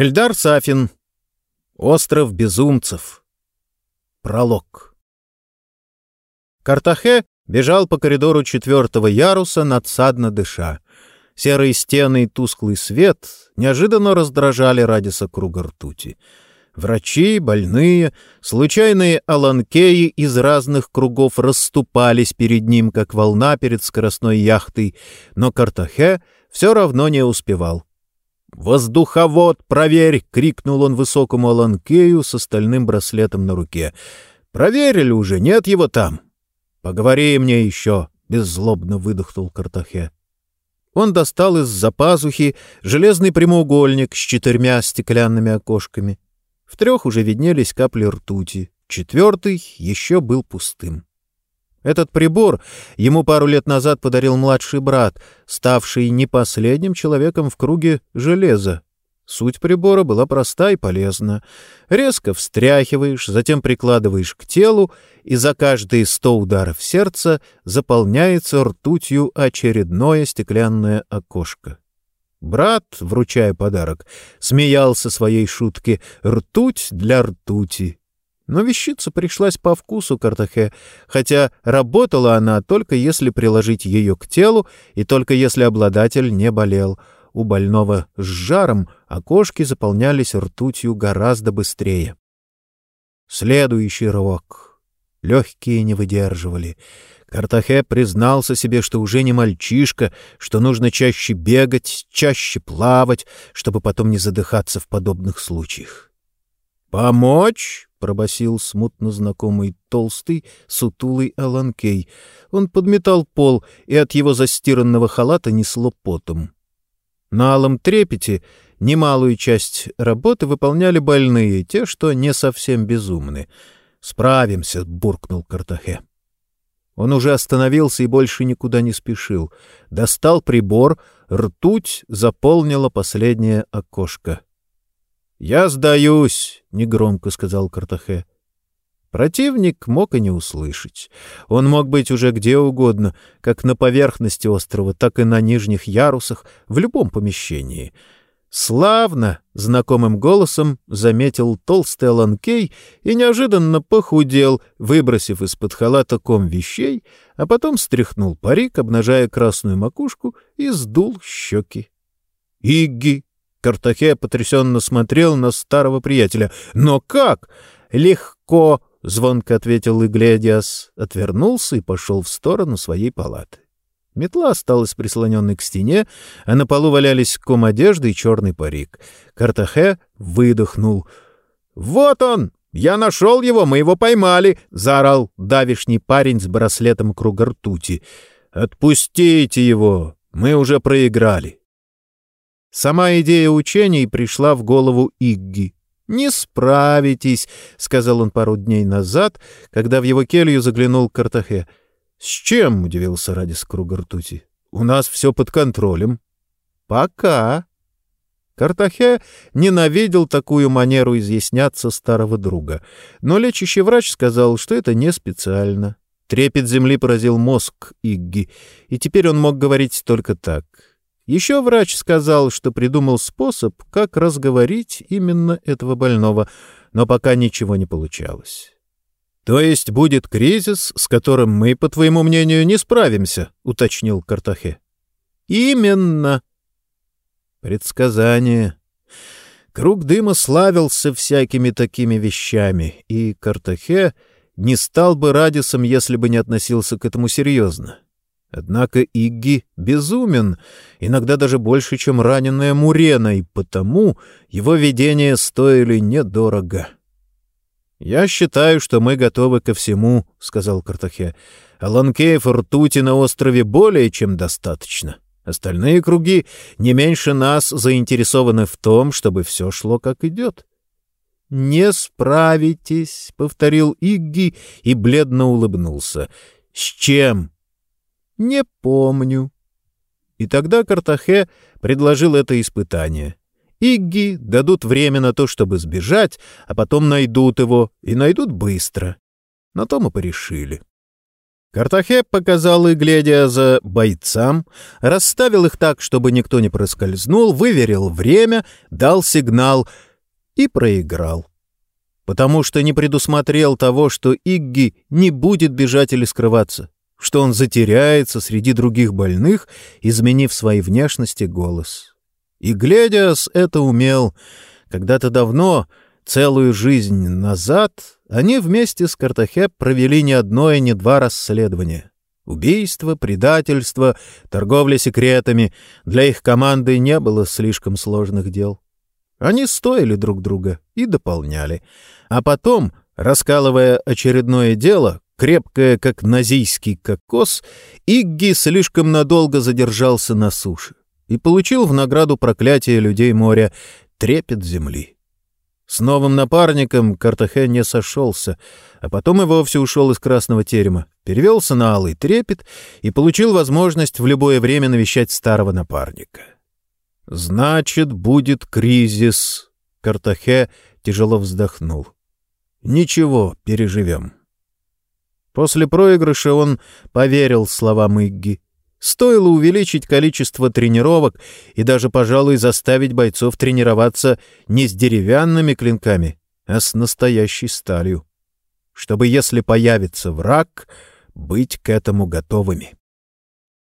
Эльдар Сафин. Остров безумцев. Пролог. Картахе бежал по коридору четвертого яруса, надсадно дыша. Серые стены и тусклый свет неожиданно раздражали Радиса круга ртути. Врачи, больные, случайные аланкеи из разных кругов расступались перед ним, как волна перед скоростной яхтой, но Картахе все равно не успевал. «Воздуховод, проверь!» — крикнул он высокому Аланкею с остальным браслетом на руке. «Проверили уже, нет его там!» «Поговори мне еще!» — беззлобно выдохнул Картахе. Он достал из-за пазухи железный прямоугольник с четырьмя стеклянными окошками. В трех уже виднелись капли ртути, четвертый еще был пустым. Этот прибор ему пару лет назад подарил младший брат, ставший не последним человеком в круге железа. Суть прибора была проста и полезна. Резко встряхиваешь, затем прикладываешь к телу, и за каждые сто ударов сердца заполняется ртутью очередное стеклянное окошко. Брат, вручая подарок, смеялся своей шутке «ртуть для ртути». Но вещица пришлась по вкусу Картахе, хотя работала она только если приложить ее к телу и только если обладатель не болел. У больного с жаром окошки заполнялись ртутью гораздо быстрее. Следующий рывок. Легкие не выдерживали. Картахе признался себе, что уже не мальчишка, что нужно чаще бегать, чаще плавать, чтобы потом не задыхаться в подобных случаях. «Помочь?» — пробасил смутно знакомый толстый, сутулый Аланкей. Он подметал пол, и от его застиранного халата несло потом. На алом трепете немалую часть работы выполняли больные, те, что не совсем безумны. «Справимся», — буркнул Картахе. Он уже остановился и больше никуда не спешил. Достал прибор, ртуть заполнила последнее окошко. «Я сдаюсь», — негромко сказал Картахе. Противник мог и не услышать. Он мог быть уже где угодно, как на поверхности острова, так и на нижних ярусах, в любом помещении. «Славно!» — знакомым голосом заметил толстый Аланкей и неожиданно похудел, выбросив из-под халата ком вещей, а потом стряхнул парик, обнажая красную макушку, и сдул щеки. «Игги!» Картахе потрясенно смотрел на старого приятеля. «Но как?» «Легко», — звонко ответил Игледиас, отвернулся и пошел в сторону своей палаты. Метла осталась прислоненной к стене, а на полу валялись ком одежды и черный парик. Картахе выдохнул. «Вот он! Я нашел его, мы его поймали!» — заорал давишний парень с браслетом круга ртути. «Отпустите его! Мы уже проиграли!» Сама идея учений пришла в голову Игги. «Не справитесь», — сказал он пару дней назад, когда в его келью заглянул Картахе. «С чем?» — удивился Радис круга ртути. «У нас все под контролем». «Пока». Картахе ненавидел такую манеру изъясняться старого друга, но лечащий врач сказал, что это не специально. Трепет земли поразил мозг Игги, и теперь он мог говорить только так. Еще врач сказал, что придумал способ, как разговорить именно этого больного, но пока ничего не получалось. «То есть будет кризис, с которым мы, по твоему мнению, не справимся?» — уточнил Картахе. «Именно!» Предсказание. Круг дыма славился всякими такими вещами, и Картахе не стал бы Радисом, если бы не относился к этому серьезно. Однако Игги безумен, иногда даже больше, чем раненая Мурена, и потому его видения стоили недорого. «Я считаю, что мы готовы ко всему», — сказал Картахе. «Аланкеев ртути на острове более чем достаточно. Остальные круги не меньше нас заинтересованы в том, чтобы все шло как идет». «Не справитесь», — повторил Игги и бледно улыбнулся. «С чем?» «Не помню». И тогда Картахе предложил это испытание. Игги дадут время на то, чтобы сбежать, а потом найдут его, и найдут быстро. На то мы порешили. Картахе показал и, глядя за бойцам, расставил их так, чтобы никто не проскользнул, выверил время, дал сигнал и проиграл. Потому что не предусмотрел того, что Игги не будет бежать или скрываться, что он затеряется среди других больных, изменив своей внешности голос. И Гледиас это умел. Когда-то давно, целую жизнь назад, они вместе с Картахеп провели не одно и не два расследования. Убийство, предательство, торговля секретами. Для их команды не было слишком сложных дел. Они стоили друг друга и дополняли. А потом, раскалывая очередное дело, крепкое, как назийский кокос, Игги слишком надолго задержался на суше и получил в награду проклятие людей моря трепет земли. С новым напарником Картахе не сошелся, а потом и вовсе ушел из Красного терема, перевелся на Алый трепет и получил возможность в любое время навещать старого напарника. «Значит, будет кризис», — Картахе тяжело вздохнул. «Ничего, переживем». После проигрыша он поверил словам Игги. Стоило увеличить количество тренировок и даже, пожалуй, заставить бойцов тренироваться не с деревянными клинками, а с настоящей сталью, чтобы, если появится враг, быть к этому готовыми.